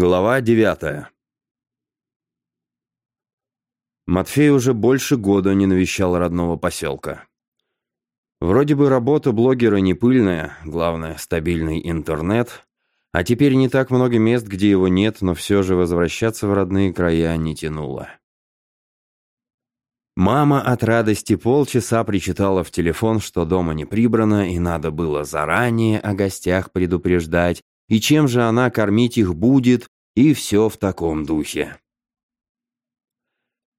Глава девятая Матфей уже больше года не навещал родного поселка. Вроде бы работа блогера не пыльная, главное – стабильный интернет, а теперь не так много мест, где его нет, но все же возвращаться в родные края не тянуло. Мама от радости полчаса причитала в телефон, что дома не прибрано и надо было заранее о гостях предупреждать, и чем же она кормить их будет, и все в таком духе.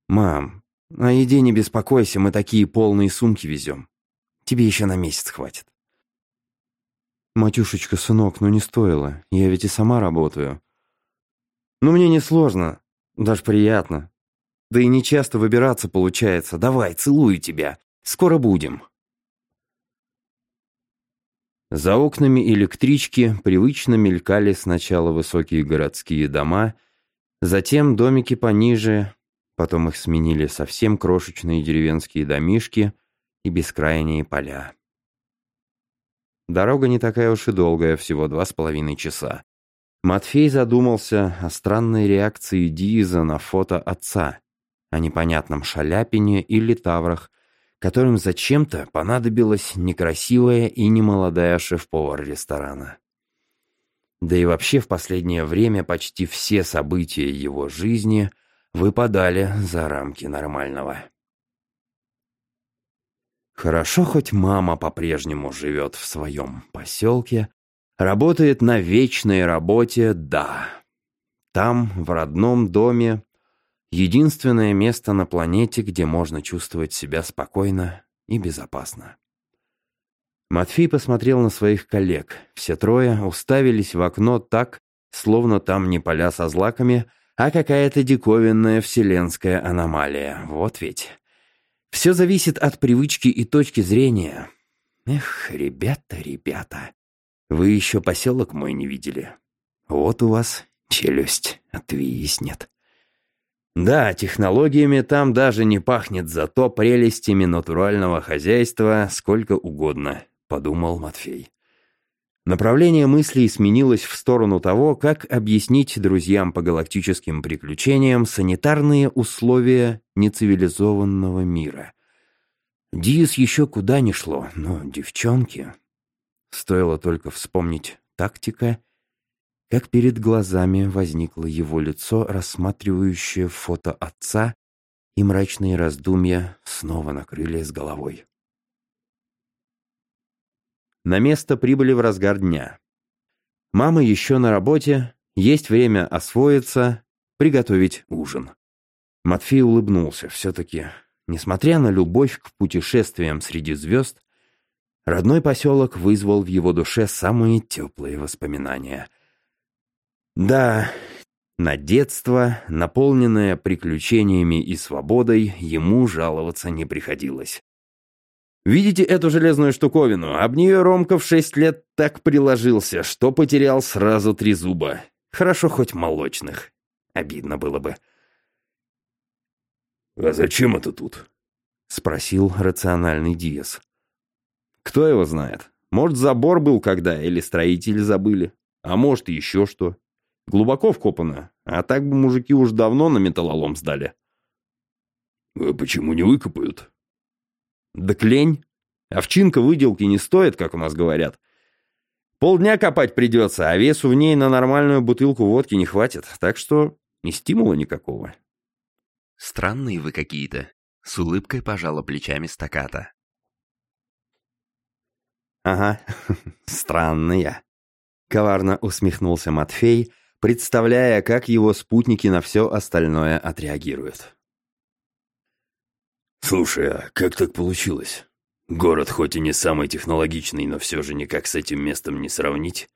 «Мам, о еде не беспокойся, мы такие полные сумки везем. Тебе еще на месяц хватит». «Матюшечка, сынок, ну не стоило, я ведь и сама работаю». «Ну мне не сложно, даже приятно. Да и не часто выбираться получается. Давай, целую тебя, скоро будем». За окнами электрички привычно мелькали сначала высокие городские дома, затем домики пониже, потом их сменили совсем крошечные деревенские домишки и бескрайние поля. Дорога не такая уж и долгая, всего два с половиной часа. Матфей задумался о странной реакции Диза на фото отца, о непонятном шаляпине или таврах, которым зачем-то понадобилась некрасивая и немолодая шеф-повар ресторана. Да и вообще в последнее время почти все события его жизни выпадали за рамки нормального. Хорошо, хоть мама по-прежнему живет в своем поселке, работает на вечной работе, да. Там, в родном доме, Единственное место на планете, где можно чувствовать себя спокойно и безопасно. Матфей посмотрел на своих коллег. Все трое уставились в окно так, словно там не поля со злаками, а какая-то диковинная вселенская аномалия. Вот ведь. Все зависит от привычки и точки зрения. Эх, ребята, ребята, вы еще поселок мой не видели. Вот у вас челюсть отвиснет. Да, технологиями там даже не пахнет, зато прелестями натурального хозяйства сколько угодно, подумал Матфей. Направление мыслей сменилось в сторону того, как объяснить друзьям по галактическим приключениям санитарные условия нецивилизованного мира. Диас еще куда ни шло, но девчонки... Стоило только вспомнить тактика как перед глазами возникло его лицо, рассматривающее фото отца, и мрачные раздумья снова накрыли с головой. На место прибыли в разгар дня. Мама еще на работе, есть время освоиться, приготовить ужин. Матфей улыбнулся. Все-таки, несмотря на любовь к путешествиям среди звезд, родной поселок вызвал в его душе самые теплые воспоминания — да, на детство, наполненное приключениями и свободой, ему жаловаться не приходилось. Видите эту железную штуковину? Об нее Ромка в шесть лет так приложился, что потерял сразу три зуба. Хорошо хоть молочных. Обидно было бы. «А зачем это тут?» — спросил рациональный Диас. «Кто его знает? Может, забор был когда, или строители забыли. А может, еще что. Глубоко вкопано, а так бы мужики уж давно на металлолом сдали. А почему не выкопают? Да клень. Овчинка выделки не стоит, как у нас говорят. Полдня копать придется, а весу в ней на нормальную бутылку водки не хватит, так что ни стимула никакого. Странные вы какие-то. С улыбкой пожала плечами стаката. Ага, странные. Коварно усмехнулся Матфей, представляя, как его спутники на все остальное отреагируют. «Слушай, а как так получилось? Город хоть и не самый технологичный, но все же никак с этим местом не сравнить?»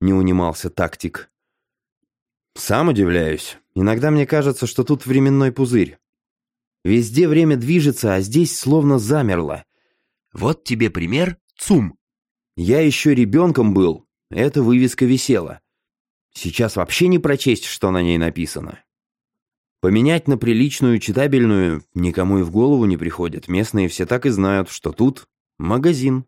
Не унимался тактик. «Сам удивляюсь. Иногда мне кажется, что тут временной пузырь. Везде время движется, а здесь словно замерло. Вот тебе пример ЦУМ. Я еще ребенком был. Эта вывеска висела. Сейчас вообще не прочесть, что на ней написано. Поменять на приличную читабельную никому и в голову не приходит. Местные все так и знают, что тут магазин.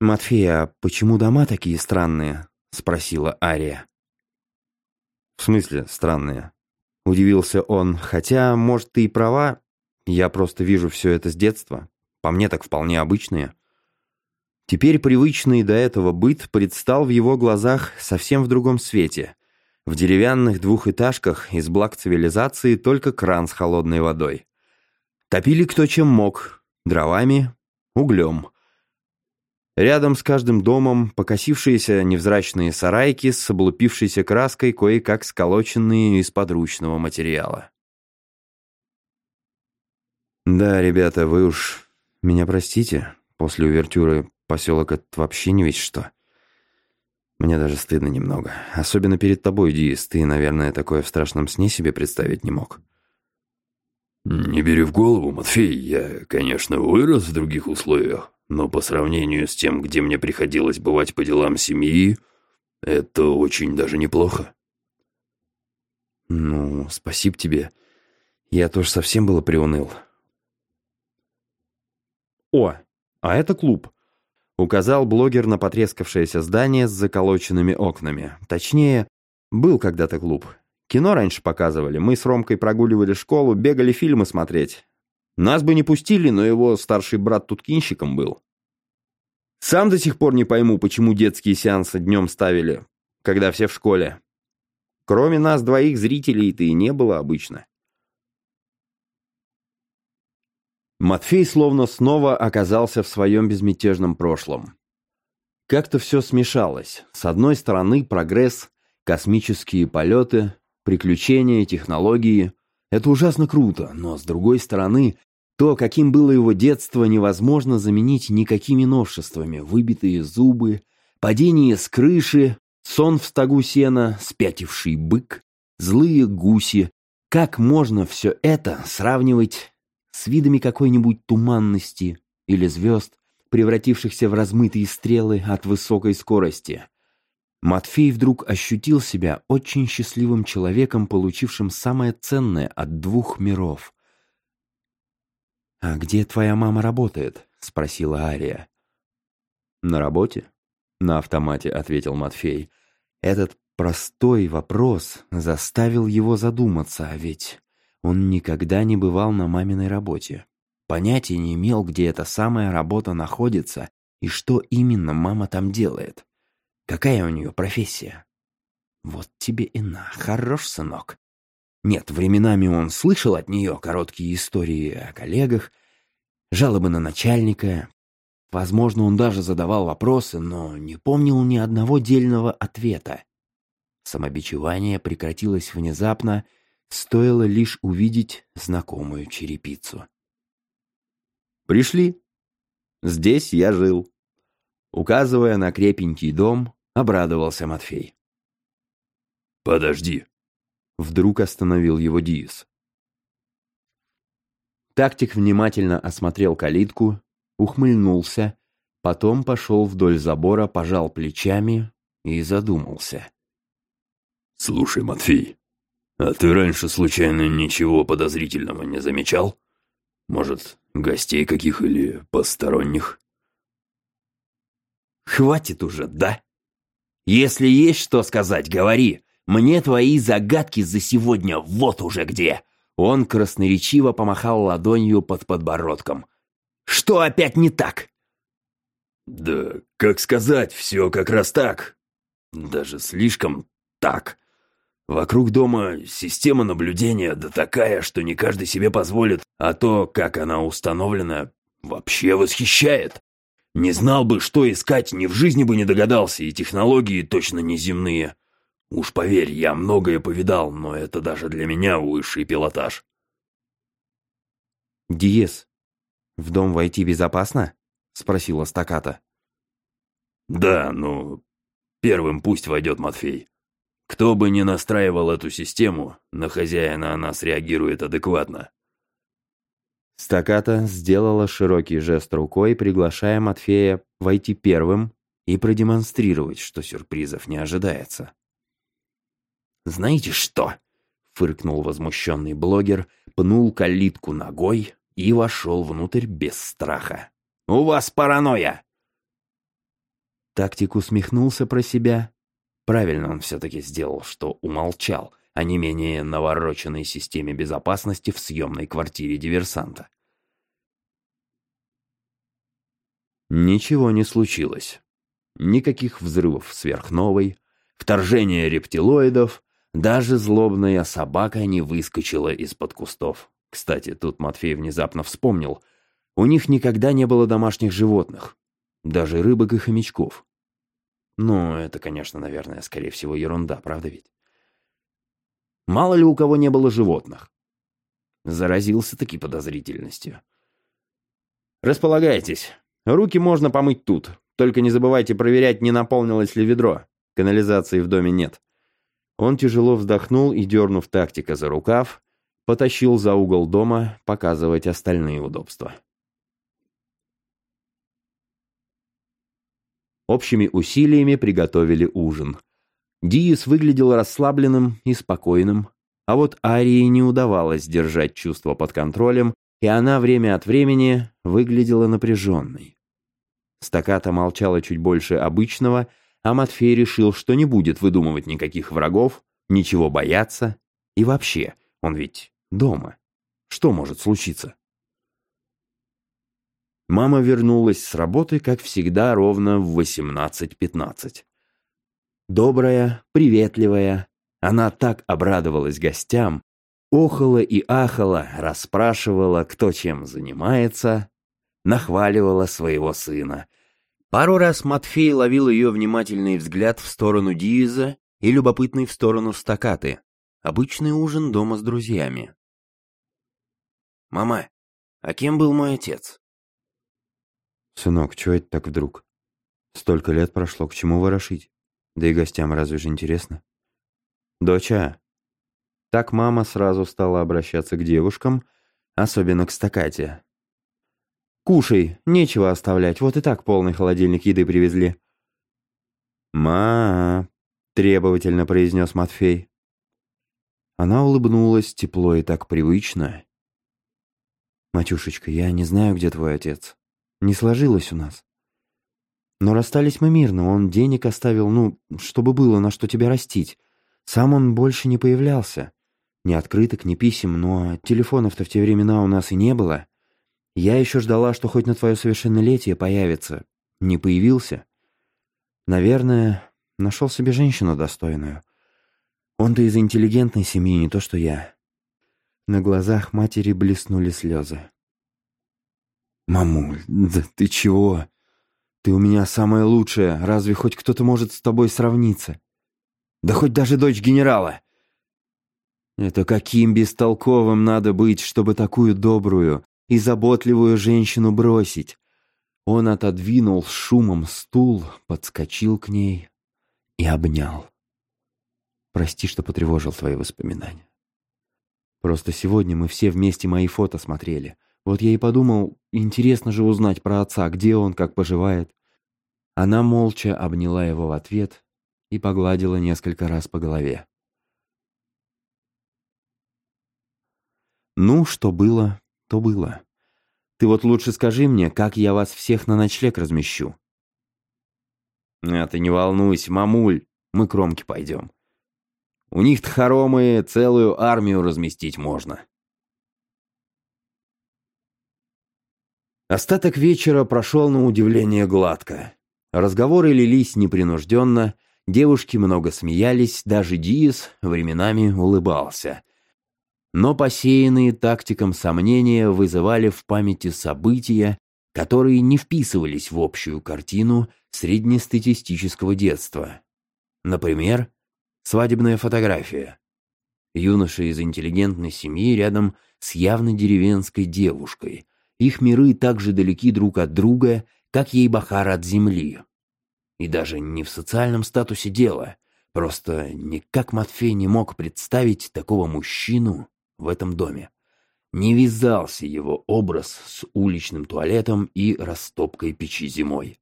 «Матфей, а почему дома такие странные?» спросила Ария. «В смысле странные?» Удивился он, хотя, может, ты и права, я просто вижу все это с детства. По мне так вполне обычные. Теперь привычный до этого быт предстал в его глазах совсем в другом свете. В деревянных двухэтажках из благ цивилизации только кран с холодной водой. Топили кто чем мог, дровами, углем. Рядом с каждым домом покосившиеся невзрачные сарайки с облупившейся краской, кое-как сколоченные из подручного материала. «Да, ребята, вы уж меня простите. После увертюры поселок этот вообще не весь что. Мне даже стыдно немного. Особенно перед тобой, Диис. Ты, наверное, такое в страшном сне себе представить не мог». «Не бери в голову, Матфей. Я, конечно, вырос в других условиях, но по сравнению с тем, где мне приходилось бывать по делам семьи, это очень даже неплохо. Ну, спасибо тебе. Я тоже совсем было приуныл. О, а это клуб. Указал блогер на потрескавшееся здание с заколоченными окнами. Точнее, был когда-то клуб. Кино раньше показывали. Мы с Ромкой прогуливали школу, бегали фильмы смотреть. Нас бы не пустили, но его старший брат тут кинщиком был. Сам до сих пор не пойму, почему детские сеансы днем ставили, когда все в школе. Кроме нас двоих зрителей-то и не было обычно. Матфей словно снова оказался в своем безмятежном прошлом. Как-то все смешалось. С одной стороны прогресс, космические полеты, приключения, технологии — это ужасно круто, но с другой стороны, то, каким было его детство, невозможно заменить никакими новшествами. Выбитые зубы, падение с крыши, сон в стогу сена, спятивший бык, злые гуси. Как можно все это сравнивать с видами какой-нибудь туманности или звезд, превратившихся в размытые стрелы от высокой скорости? Матфей вдруг ощутил себя очень счастливым человеком, получившим самое ценное от двух миров. «А где твоя мама работает?» — спросила Ария. «На работе?» — на автомате ответил Матфей. Этот простой вопрос заставил его задуматься, а ведь он никогда не бывал на маминой работе. Понятия не имел, где эта самая работа находится и что именно мама там делает. Какая у нее профессия? Вот тебе и на, хорош сынок. Нет, временами он слышал от нее короткие истории о коллегах, жалобы на начальника. Возможно, он даже задавал вопросы, но не помнил ни одного дельного ответа. Самобичевание прекратилось внезапно, стоило лишь увидеть знакомую черепицу. «Пришли. Здесь я жил», Указывая на крепенький дом, обрадовался Матфей. «Подожди!» Вдруг остановил его Диис. Тактик внимательно осмотрел калитку, ухмыльнулся, потом пошел вдоль забора, пожал плечами и задумался. «Слушай, Матфей, а ты раньше случайно ничего подозрительного не замечал? Может, гостей каких или посторонних?» Хватит уже, да? Если есть что сказать, говори. Мне твои загадки за сегодня вот уже где. Он красноречиво помахал ладонью под подбородком. Что опять не так? Да, как сказать, все как раз так. Даже слишком так. Вокруг дома система наблюдения да такая, что не каждый себе позволит, а то, как она установлена, вообще восхищает. Не знал бы, что искать, ни в жизни бы не догадался, и технологии точно не земные. Уж поверь, я многое повидал, но это даже для меня высший пилотаж. «Диез, в дом войти безопасно?» — спросила стаката. «Да, но первым пусть войдет Матфей. Кто бы ни настраивал эту систему, на хозяина она среагирует адекватно. Стаката сделала широкий жест рукой, приглашая Матфея войти первым и продемонстрировать, что сюрпризов не ожидается. «Знаете что?» — фыркнул возмущенный блогер, пнул калитку ногой и вошел внутрь без страха. «У вас паранойя!» Тактик усмехнулся про себя, Правильно он все-таки сделал, что умолчал о не менее навороченной системе безопасности в съемной квартире диверсанта. Ничего не случилось. Никаких взрывов сверхновой, вторжения рептилоидов, даже злобная собака не выскочила из-под кустов. Кстати, тут Матфей внезапно вспомнил. У них никогда не было домашних животных. Даже рыбок и хомячков. Ну, это, конечно, наверное, скорее всего, ерунда, правда ведь? Мало ли у кого не было животных. Заразился таки подозрительностью. Располагайтесь. Руки можно помыть тут. Только не забывайте проверять, не наполнилось ли ведро. Канализации в доме нет. Он тяжело вздохнул и, дернув тактика за рукав, потащил за угол дома показывать остальные удобства. Общими усилиями приготовили ужин. Диис выглядел расслабленным и спокойным, а вот Арии не удавалось держать чувство под контролем, и она время от времени выглядела напряженной. Стаката молчала чуть больше обычного, а Матфей решил, что не будет выдумывать никаких врагов, ничего бояться, и вообще, он ведь дома. Что может случиться? Мама вернулась с работы, как всегда, ровно в 18.15. Добрая, приветливая, она так обрадовалась гостям, охала и ахала, расспрашивала, кто чем занимается, нахваливала своего сына. Пару раз Матфей ловил ее внимательный взгляд в сторону Дииза и любопытный в сторону стакаты. Обычный ужин дома с друзьями. «Мама, а кем был мой отец?» «Сынок, чего это так вдруг? Столько лет прошло, к чему ворошить? Да и гостям разве же интересно?» «Доча!» Так мама сразу стала обращаться к девушкам, особенно к стакате. «Кушай, нечего оставлять, вот и так полный холодильник еды привезли». «Ма!» — требовательно произнес Матфей. Она улыбнулась тепло и так привычно. «Матюшечка, я не знаю, где твой отец. Не сложилось у нас. Но расстались мы мирно, он денег оставил, ну, чтобы было на что тебя растить. Сам он больше не появлялся. Ни открыток, ни писем, но телефонов-то в те времена у нас и не было. Я еще ждала, что хоть на твое совершеннолетие появится. Не появился. Наверное, нашел себе женщину достойную. Он-то из интеллигентной семьи, не то что я. На глазах матери блеснули слезы. «Мамуль, да ты чего? Ты у меня самая лучшая, разве хоть кто-то может с тобой сравниться? Да хоть даже дочь генерала!» Это каким бестолковым надо быть, чтобы такую добрую и заботливую женщину бросить? Он отодвинул с шумом стул, подскочил к ней и обнял. Прости, что потревожил твои воспоминания. Просто сегодня мы все вместе мои фото смотрели. Вот я и подумал, интересно же узнать про отца, где он, как поживает. Она молча обняла его в ответ и погладила несколько раз по голове. «Ну, что было, то было. Ты вот лучше скажи мне, как я вас всех на ночлег размещу?» «А ты не волнуйся, мамуль, мы к Ромке пойдем. У них-то хоромы целую армию разместить можно». Остаток вечера прошел на удивление гладко. Разговоры лились непринужденно, девушки много смеялись, даже Диас временами улыбался. Но посеянные тактиком сомнения вызывали в памяти события, которые не вписывались в общую картину среднестатистического детства. Например, свадебная фотография. Юноша из интеллигентной семьи рядом с явно деревенской девушкой – их миры так же далеки друг от друга, как ей Бахар от земли. И даже не в социальном статусе дела. Просто никак Матфей не мог представить такого мужчину в этом доме. Не вязался его образ с уличным туалетом и растопкой печи зимой.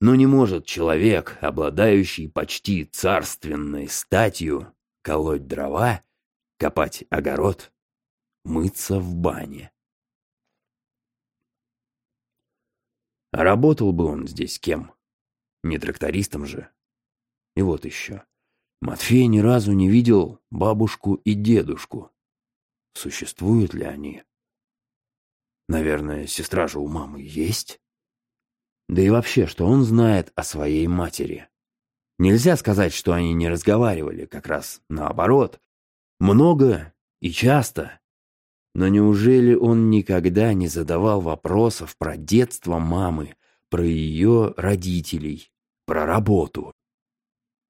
Но не может человек, обладающий почти царственной статью, колоть дрова, копать огород, мыться в бане. Работал бы он здесь кем? Не трактористом же. И вот еще. Матфей ни разу не видел бабушку и дедушку. Существуют ли они? Наверное, сестра же у мамы есть? Да и вообще, что он знает о своей матери? Нельзя сказать, что они не разговаривали, как раз наоборот. Много и часто. Но неужели он никогда не задавал вопросов про детство мамы, про ее родителей, про работу?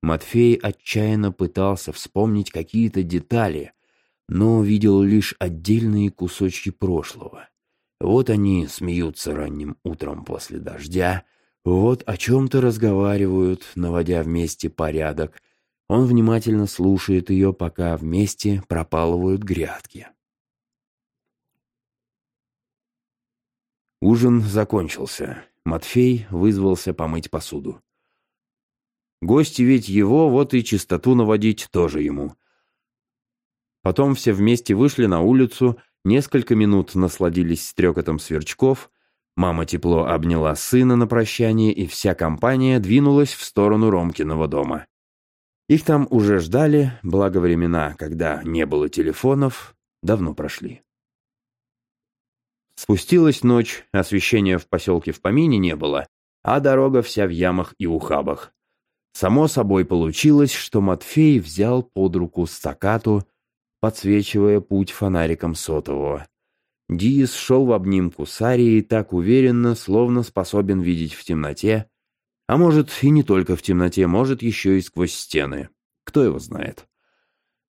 Матфей отчаянно пытался вспомнить какие-то детали, но видел лишь отдельные кусочки прошлого. Вот они смеются ранним утром после дождя, вот о чем-то разговаривают, наводя вместе порядок. Он внимательно слушает ее, пока вместе пропалывают грядки. Ужин закончился. Матфей вызвался помыть посуду. Гости ведь его, вот и чистоту наводить тоже ему. Потом все вместе вышли на улицу, несколько минут насладились стрекотом сверчков, мама тепло обняла сына на прощание, и вся компания двинулась в сторону Ромкиного дома. Их там уже ждали, благо времена, когда не было телефонов, давно прошли. Спустилась ночь, освещения в поселке в помине не было, а дорога вся в ямах и ухабах. Само собой получилось, что Матфей взял под руку стакату, подсвечивая путь фонариком сотового. Диис шел в обнимку с Арией так уверенно, словно способен видеть в темноте, а может и не только в темноте, может еще и сквозь стены. Кто его знает.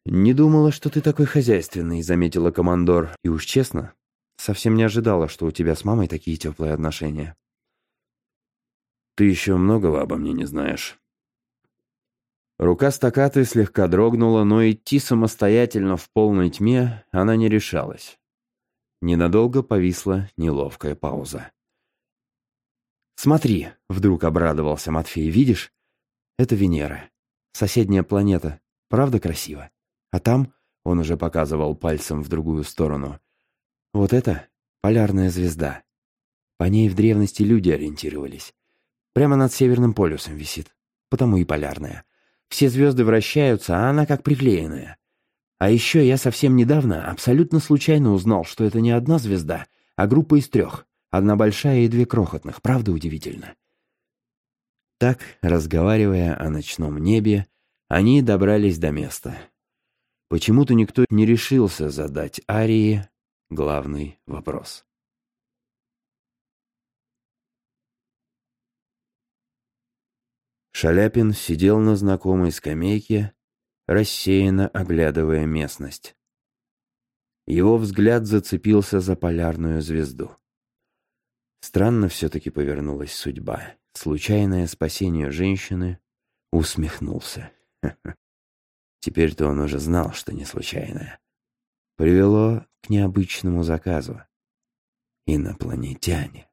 «Не думала, что ты такой хозяйственный», — заметила командор. «И уж честно, совсем не ожидала, что у тебя с мамой такие теплые отношения». «Ты еще многого обо мне не знаешь». Рука стакаты слегка дрогнула, но идти самостоятельно в полной тьме она не решалась. Ненадолго повисла неловкая пауза. «Смотри», — вдруг обрадовался Матфей, — «видишь? Это Венера, соседняя планета, правда красиво? А там, — он уже показывал пальцем в другую сторону, — вот это полярная звезда. По ней в древности люди ориентировались. Прямо над Северным полюсом висит, потому и полярная. Все звезды вращаются, а она как приклеенная. А еще я совсем недавно абсолютно случайно узнал, что это не одна звезда, а группа из трех. Одна большая и две крохотных. Правда удивительно? Так, разговаривая о ночном небе, они добрались до места. Почему-то никто не решился задать Арии главный вопрос. Шаляпин сидел на знакомой скамейке, рассеянно оглядывая местность. Его взгляд зацепился за полярную звезду. Странно все-таки повернулась судьба. Случайное спасение женщины усмехнулся. Теперь-то он уже знал, что не случайное. Привело к необычному заказу. Инопланетяне.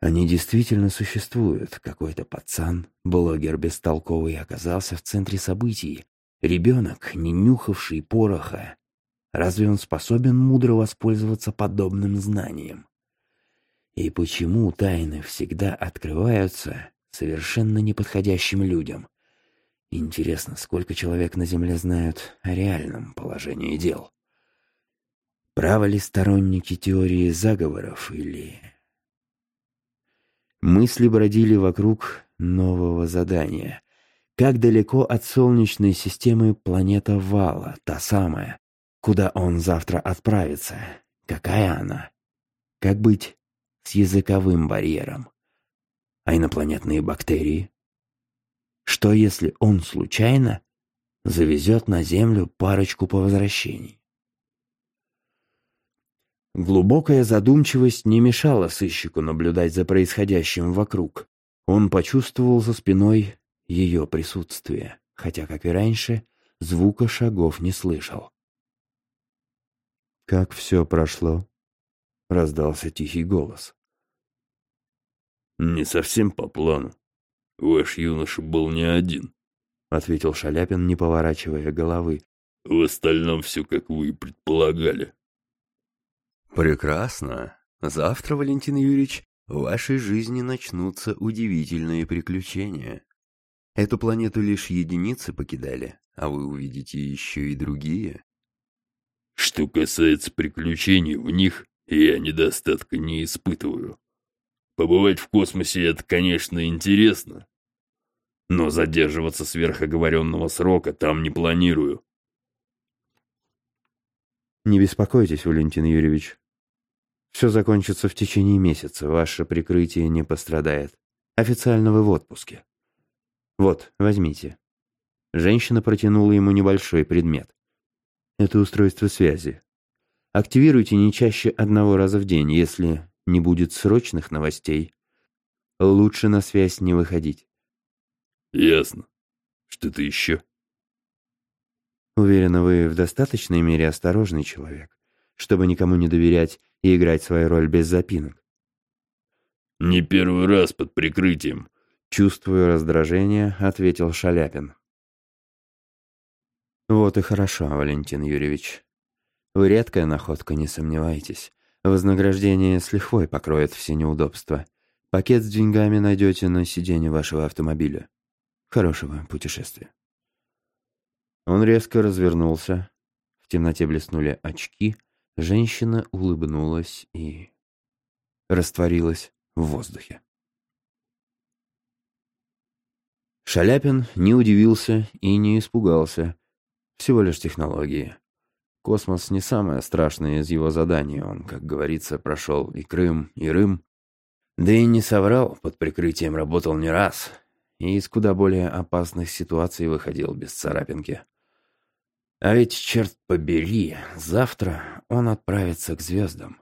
Они действительно существуют. Какой-то пацан, блогер бестолковый, оказался в центре событий. Ребенок, не нюхавший пороха. Разве он способен мудро воспользоваться подобным знанием? И почему тайны всегда открываются совершенно неподходящим людям? Интересно, сколько человек на Земле знают о реальном положении дел? Правы ли сторонники теории заговоров или Мысли бродили вокруг нового задания. Как далеко от Солнечной системы планета Вала, та самая, куда он завтра отправится? Какая она? Как быть с языковым барьером? А инопланетные бактерии? Что если он случайно завезет на Землю парочку по возвращении? Глубокая задумчивость не мешала сыщику наблюдать за происходящим вокруг. Он почувствовал за спиной ее присутствие, хотя, как и раньше, звука шагов не слышал. «Как все прошло?» — раздался тихий голос. «Не совсем по плану. Ваш юноша был не один», — ответил Шаляпин, не поворачивая головы. «В остальном все, как вы и предполагали». Прекрасно. Завтра, Валентин Юрьевич, в вашей жизни начнутся удивительные приключения. Эту планету лишь единицы покидали, а вы увидите еще и другие. Что касается приключений в них, я недостатка не испытываю. Побывать в космосе — это, конечно, интересно. Но задерживаться сверх оговоренного срока там не планирую. Не беспокойтесь, Валентин Юрьевич. Все закончится в течение месяца, ваше прикрытие не пострадает. Официально вы в отпуске. Вот, возьмите. Женщина протянула ему небольшой предмет. Это устройство связи. Активируйте не чаще одного раза в день, если не будет срочных новостей. Лучше на связь не выходить. Ясно. Что-то еще? Уверена, вы в достаточной мере осторожный человек, чтобы никому не доверять и играть свою роль без запинок. Не первый раз под прикрытием. Чувствуя раздражение, ответил Шаляпин. Вот и хорошо, Валентин Юрьевич. Вы редкая находка, не сомневайтесь. Вознаграждение с лихвой покроет все неудобства. Пакет с деньгами найдете на сиденье вашего автомобиля. Хорошего путешествия. Он резко развернулся. В темноте блеснули очки. Женщина улыбнулась и растворилась в воздухе. Шаляпин не удивился и не испугался. Всего лишь технологии. Космос не самое страшное из его заданий. Он, как говорится, прошел и Крым, и Рым. Да и не соврал, под прикрытием работал не раз. И из куда более опасных ситуаций выходил без царапинки. А ведь, черт побери, завтра он отправится к звездам.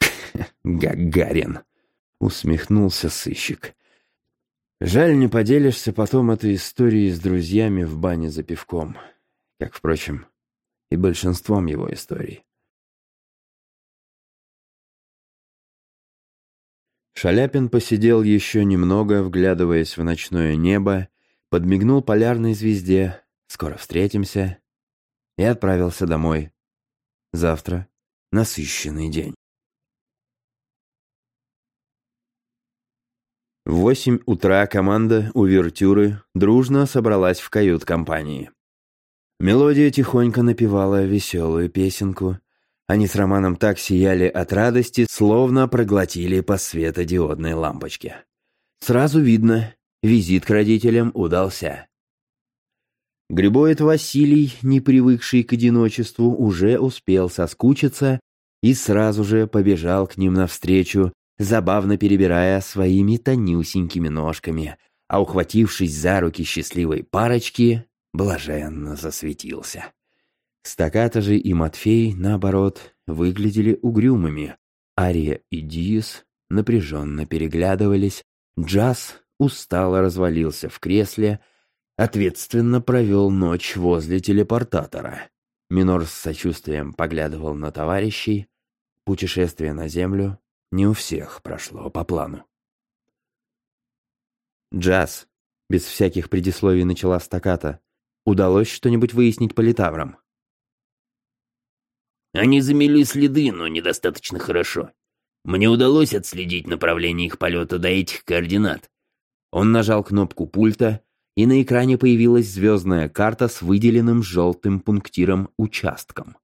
«Гагарин!» — усмехнулся сыщик. «Жаль, не поделишься потом этой историей с друзьями в бане за пивком, как, впрочем, и большинством его историй». Шаляпин посидел еще немного, вглядываясь в ночное небо, подмигнул полярной звезде, скоро встретимся, и отправился домой. Завтра насыщенный день. В восемь утра команда «Увертюры» дружно собралась в кают-компании. Мелодия тихонько напевала веселую песенку. Они с Романом так сияли от радости, словно проглотили по светодиодной лампочке. Сразу видно, визит к родителям удался. Грибоид Василий, не привыкший к одиночеству, уже успел соскучиться и сразу же побежал к ним навстречу, забавно перебирая своими тонюсенькими ножками, а ухватившись за руки счастливой парочки, блаженно засветился. Стаката же и Матфей, наоборот, выглядели угрюмыми. Ария и Диас напряженно переглядывались, Джаз устало развалился в кресле, ответственно провел ночь возле телепортатора. Минор с сочувствием поглядывал на товарищей. Путешествие на Землю не у всех прошло по плану. «Джаз», — без всяких предисловий начала стаката, «удалось что-нибудь выяснить по литаврам?» «Они замели следы, но недостаточно хорошо. Мне удалось отследить направление их полета до этих координат». Он нажал кнопку пульта, и на экране появилась звездная карта с выделенным желтым пунктиром участком.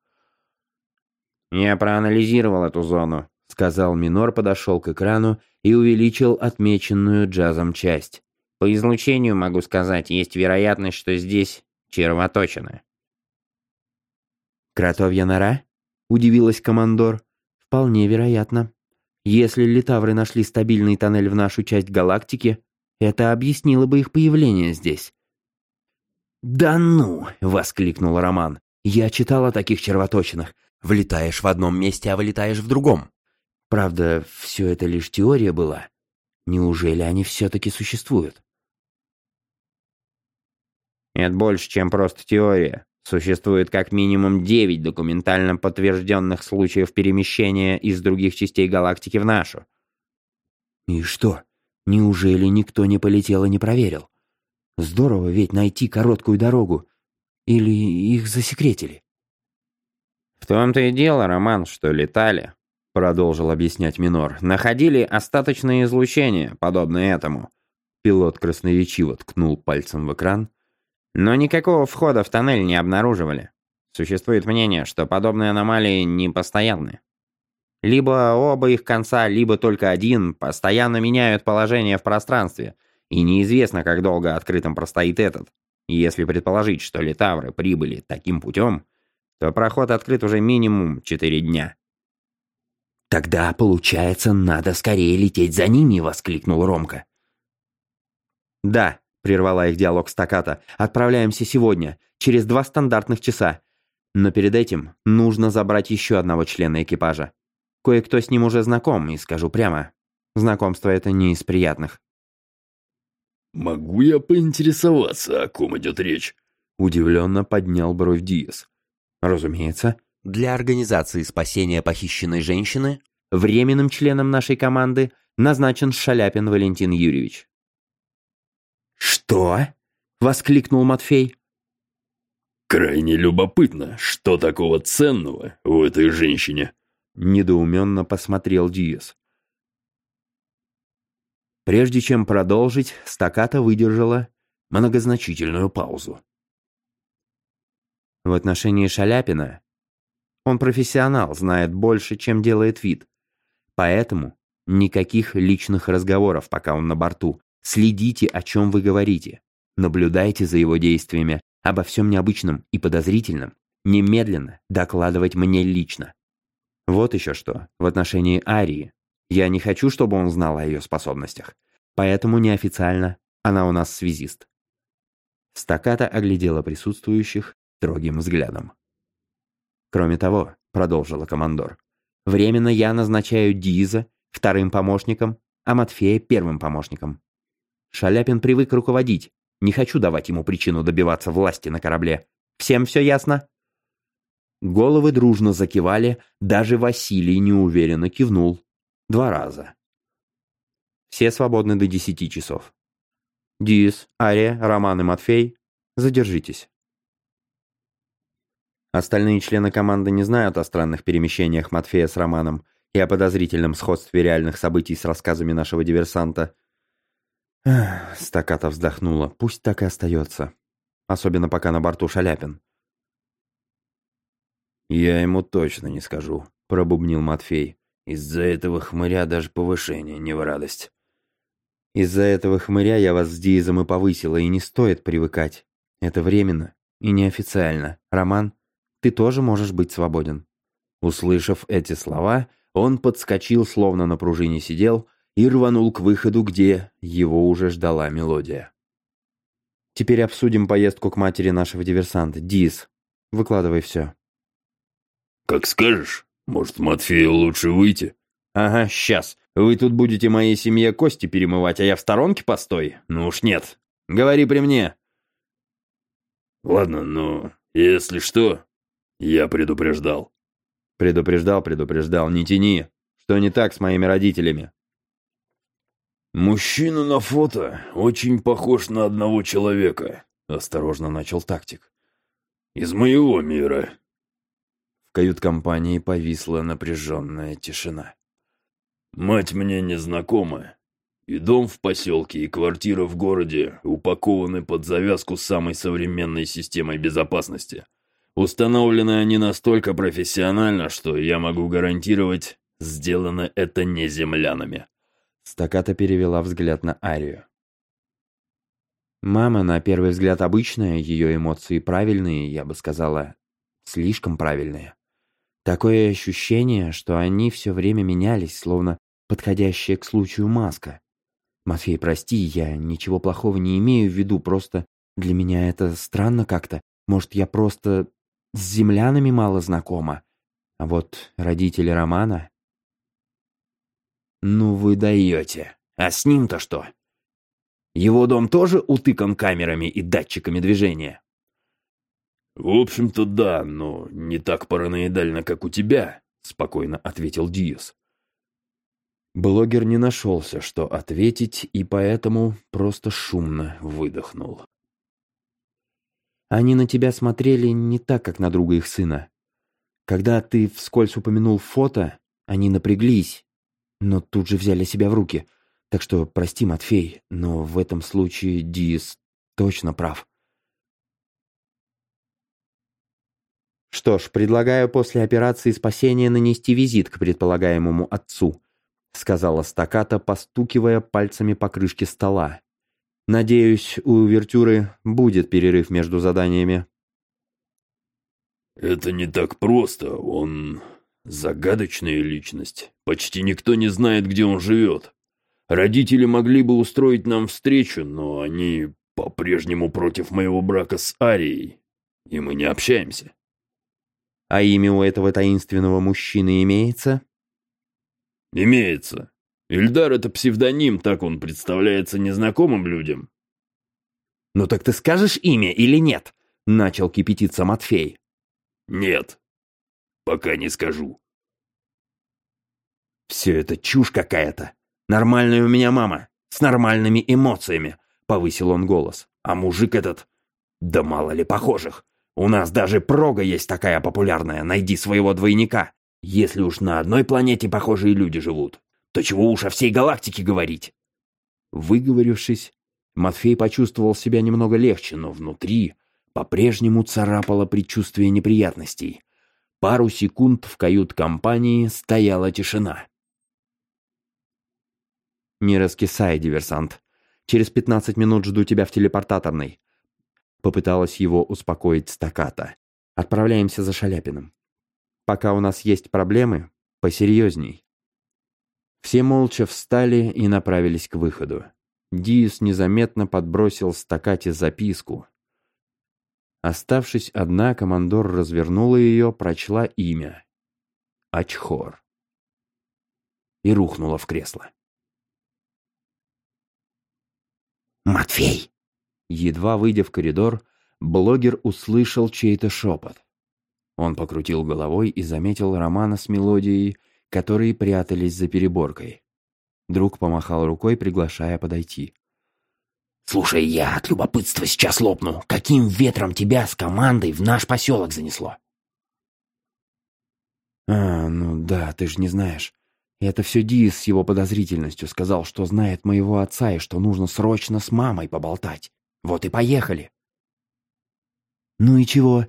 «Я проанализировал эту зону», — сказал Минор, подошел к экрану и увеличил отмеченную джазом часть. «По излучению, могу сказать, есть вероятность, что здесь червоточина». «Кротовья нора?» — удивилась командор. «Вполне вероятно. Если литавры нашли стабильный тоннель в нашу часть галактики, это объяснило бы их появление здесь. «Да ну!» — воскликнул Роман. «Я читал о таких червоточинах. Влетаешь в одном месте, а вылетаешь в другом. Правда, все это лишь теория была. Неужели они все-таки существуют?» «Это больше, чем просто теория. Существует как минимум девять документально подтвержденных случаев перемещения из других частей галактики в нашу». «И что?» Неужели никто не полетел и не проверил? Здорово ведь найти короткую дорогу. Или их засекретили? В том-то и дело, Роман, что летали, продолжил объяснять Минор. Находили остаточное излучение, подобное этому. Пилот красноречиво ткнул пальцем в экран. Но никакого входа в тоннель не обнаруживали. Существует мнение, что подобные аномалии непостоянны. Либо оба их конца, либо только один постоянно меняют положение в пространстве, и неизвестно, как долго открытым простоит этот. Если предположить, что литавры прибыли таким путем, то проход открыт уже минимум 4 дня. «Тогда, получается, надо скорее лететь за ними!» — воскликнул Ромка. «Да», — прервала их диалог стаката, — «отправляемся сегодня, через два стандартных часа. Но перед этим нужно забрать еще одного члена экипажа. Кое-кто с ним уже знаком, и скажу прямо, знакомство это не из приятных». «Могу я поинтересоваться, о ком идет речь?» Удивленно поднял бровь Диас. «Разумеется. Для организации спасения похищенной женщины временным членом нашей команды назначен Шаляпин Валентин Юрьевич». «Что?» — воскликнул Матфей. «Крайне любопытно, что такого ценного у этой женщине?» Недоуменно посмотрел Диас. Прежде чем продолжить, стаката выдержала многозначительную паузу. В отношении Шаляпина он профессионал, знает больше, чем делает вид. Поэтому никаких личных разговоров, пока он на борту. Следите, о чем вы говорите. Наблюдайте за его действиями, обо всем необычном и подозрительном. Немедленно докладывать мне лично. Вот еще что, в отношении Арии. Я не хочу, чтобы он знал о ее способностях. Поэтому неофициально она у нас связист. Стаката оглядела присутствующих строгим взглядом. Кроме того, продолжила командор, временно я назначаю Диза вторым помощником, а Матфея первым помощником. Шаляпин привык руководить. Не хочу давать ему причину добиваться власти на корабле. Всем все ясно? Головы дружно закивали, даже Василий неуверенно кивнул. Два раза. Все свободны до десяти часов. Диис, Ария, Роман и Матфей, задержитесь. Остальные члены команды не знают о странных перемещениях Матфея с Романом и о подозрительном сходстве реальных событий с рассказами нашего диверсанта. Эх, стаката вздохнула. Пусть так и остается. Особенно пока на борту Шаляпин. «Я ему точно не скажу», — пробубнил Матфей. Из-за этого хмыря даже повышение не в радость. Из-за этого хмыря я вас с Диизом и повысила, и не стоит привыкать. Это временно и неофициально. Роман, ты тоже можешь быть свободен». Услышав эти слова, он подскочил, словно на пружине сидел, и рванул к выходу, где его уже ждала мелодия. «Теперь обсудим поездку к матери нашего диверсанта. Диз, выкладывай все». «Как скажешь». Может, Матфею лучше выйти? Ага, сейчас. Вы тут будете моей семье кости перемывать, а я в сторонке постой? Ну уж нет. Говори при мне. Ладно, ну, если что, я предупреждал. Предупреждал, предупреждал, не тяни. Что не так с моими родителями? Мужчина на фото очень похож на одного человека, осторожно начал тактик. Из моего мира. В кают-компании повисла напряженная тишина. «Мать мне незнакома. И дом в поселке, и квартира в городе упакованы под завязку самой современной системой безопасности. Установлены они настолько профессионально, что я могу гарантировать, сделано это не землянами». Стаката перевела взгляд на Арию. Мама, на первый взгляд, обычная, ее эмоции правильные, я бы сказала, слишком правильные. Такое ощущение, что они все время менялись, словно подходящая к случаю маска. Матфей, прости, я ничего плохого не имею в виду, просто для меня это странно как-то. Может, я просто с землянами мало знакома. А вот родители Романа... Ну вы даете. А с ним-то что? Его дом тоже утыкан камерами и датчиками движения? «В общем-то, да, но не так параноидально, как у тебя», — спокойно ответил Диас. Блогер не нашелся, что ответить, и поэтому просто шумно выдохнул. Они на тебя смотрели не так, как на друга их сына. Когда ты вскользь упомянул фото, они напряглись, но тут же взяли себя в руки. Так что прости, Матфей, но в этом случае Диис точно прав. Что ж, предлагаю после операции спасения нанести визит к предполагаемому отцу, сказала стаката, постукивая пальцами по крышке стола. Надеюсь, у увертюры будет перерыв между заданиями. Это не так просто. Он загадочная личность. Почти никто не знает, где он живет. Родители могли бы устроить нам встречу, но они по-прежнему против моего брака с Арией, и мы не общаемся. А имя у этого таинственного мужчины имеется? Имеется. Ильдар — это псевдоним, так он представляется незнакомым людям. «Ну так ты скажешь имя или нет?» — начал кипятиться Матфей. «Нет, пока не скажу». «Все это чушь какая-то. Нормальная у меня мама, с нормальными эмоциями», — повысил он голос. «А мужик этот... Да мало ли похожих. У нас даже прога есть такая популярная, найди своего двойника. Если уж на одной планете похожие люди живут, то чего уж о всей галактике говорить? Выговорившись, Матфей почувствовал себя немного легче, но внутри по-прежнему царапало предчувствие неприятностей. Пару секунд в кают-компании стояла тишина. «Не раскисай, диверсант. Через пятнадцать минут жду тебя в телепортаторной. Попыталась его успокоить стаката. «Отправляемся за Шаляпиным. Пока у нас есть проблемы, посерьезней». Все молча встали и направились к выходу. Диус незаметно подбросил стакате записку. Оставшись одна, командор развернула ее, прочла имя. Ачхор. И рухнула в кресло. «Матфей!» Едва выйдя в коридор, блогер услышал чей-то шепот. Он покрутил головой и заметил Романа с мелодией, которые прятались за переборкой. Друг помахал рукой, приглашая подойти. «Слушай, я от любопытства сейчас лопну. Каким ветром тебя с командой в наш поселок занесло?» «А, ну да, ты же не знаешь. Это все Диас с его подозрительностью сказал, что знает моего отца и что нужно срочно с мамой поболтать. Вот и поехали. Ну и чего?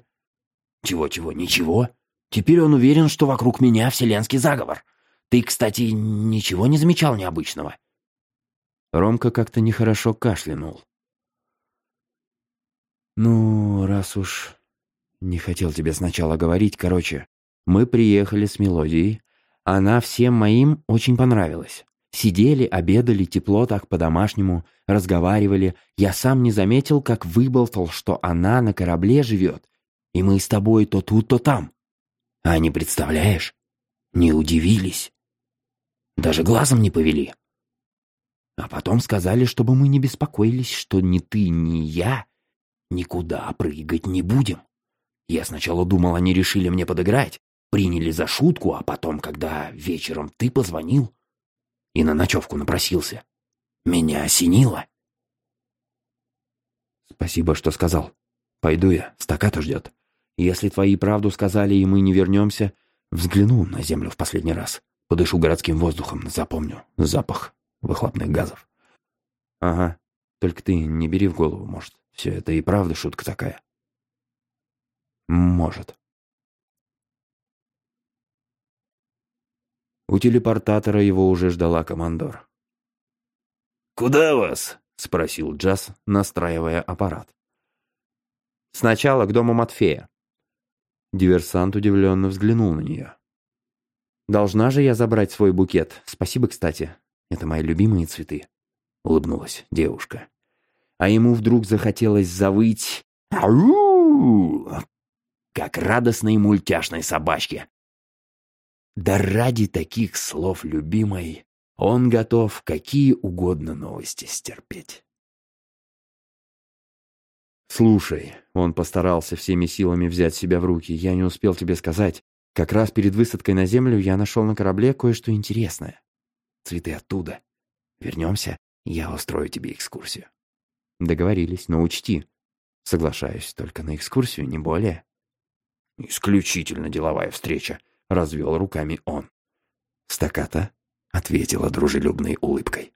Чего-чего, ничего. Теперь он уверен, что вокруг меня вселенский заговор. Ты, кстати, ничего не замечал необычного? Ромка как-то нехорошо кашлянул. Ну, раз уж не хотел тебе сначала говорить, короче, мы приехали с мелодией. Она всем моим очень понравилась. Сидели, обедали, тепло так по-домашнему, разговаривали. Я сам не заметил, как выболтал, что она на корабле живет, и мы с тобой то тут, то там. А не представляешь? Не удивились. Даже глазом не повели. А потом сказали, чтобы мы не беспокоились, что ни ты, ни я никуда прыгать не будем. Я сначала думал, они решили мне подыграть, приняли за шутку, а потом, когда вечером ты позвонил, и на ночевку напросился. Меня осенило. Спасибо, что сказал. Пойду я, стаката ждет. Если твои правду сказали, и мы не вернемся, взгляну на землю в последний раз. Подышу городским воздухом, запомню запах выхлопных газов. Ага, только ты не бери в голову, может, все это и правда шутка такая. Может. У телепортатора его уже ждала командор. «Куда вас?» — спросил Джаз, настраивая аппарат. «Сначала к дому Матфея». Диверсант удивленно взглянул на нее. «Должна же я забрать свой букет. Спасибо, кстати. Это мои любимые цветы», — улыбнулась девушка. А ему вдруг захотелось завыть «Ау!» как радостной мультяшной собачке, да ради таких слов любимой он готов какие угодно новости стерпеть. «Слушай», — он постарался всеми силами взять себя в руки, «я не успел тебе сказать. Как раз перед высадкой на землю я нашел на корабле кое-что интересное. Цветы оттуда. Вернемся, я устрою тебе экскурсию». Договорились, но учти. Соглашаюсь только на экскурсию, не более. Исключительно деловая встреча развел руками он. Стаката ответила дружелюбной улыбкой.